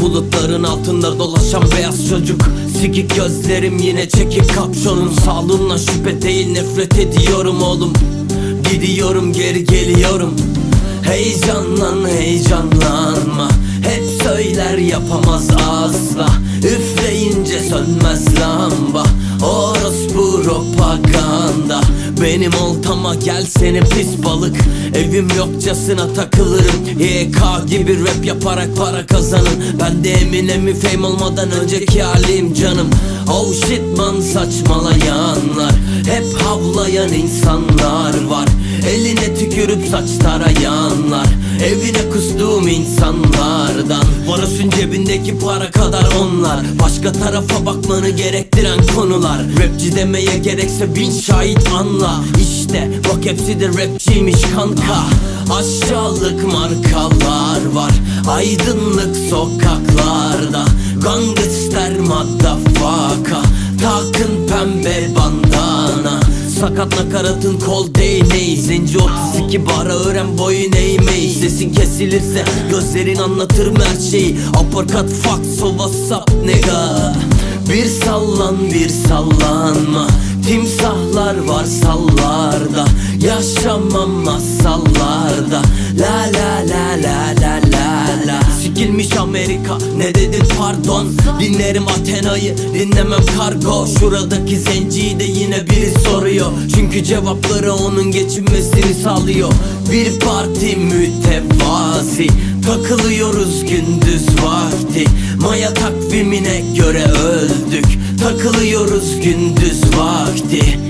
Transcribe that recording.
bulutların altında dolaşan beyaz çocuk. Sikik gözlerim yine çekik kapşonum. Sağlığımla şüphe değil nefret ediyorum oğlum. Gidiyorum geri geliyorum. Heyecanlan heyecanlanma. Hep söyler yapamaz asla. Üfleyince sönmez lamba Benim oltama gel seni pis balık. Evim yokçasına takılırım. YK gibi rap yaparak para kazanın. Ben de Eminem'i fame olmadan önceki halim canım. Oh shit man saçmalayanlar. Hep havlayan insanlar var Eline tükürüp saç tarayanlar Evine kustuğum insanlardan. Varos'un cebindeki para kadar onlar. Başka tarafa bakmanı gerektiren konular. Rapçi demeye gerekse bin şahit anla. İşte bak hepsi de rapçiymiş kanka. Aşağılık markalar var Aydınlık sokaklarda. Gangster motherfucker Takın pembe Sakat nakaratın kol değneği. Zenci 32 bara öğren boyun eğmeyi. Sesin kesilirse gözlerin anlatır mı her şeyi? Uppercut fuck so what's up nigga? Bir sallan bir sallanma. Timsahlar var sallarda. Yaşamam masallarda La la la la la Amerika. Ne dedin pardon. Dinlerim Athena'yı dinlemem kargo. Şuradaki zenciyi de yine biri soruyor. Çünkü cevapları onun geçinmesini sağlıyor. Bir parti mütevazi Takılıyoruz gündüz vakti. Maya takvimine göre öldük. Takılıyoruz gündüz vakti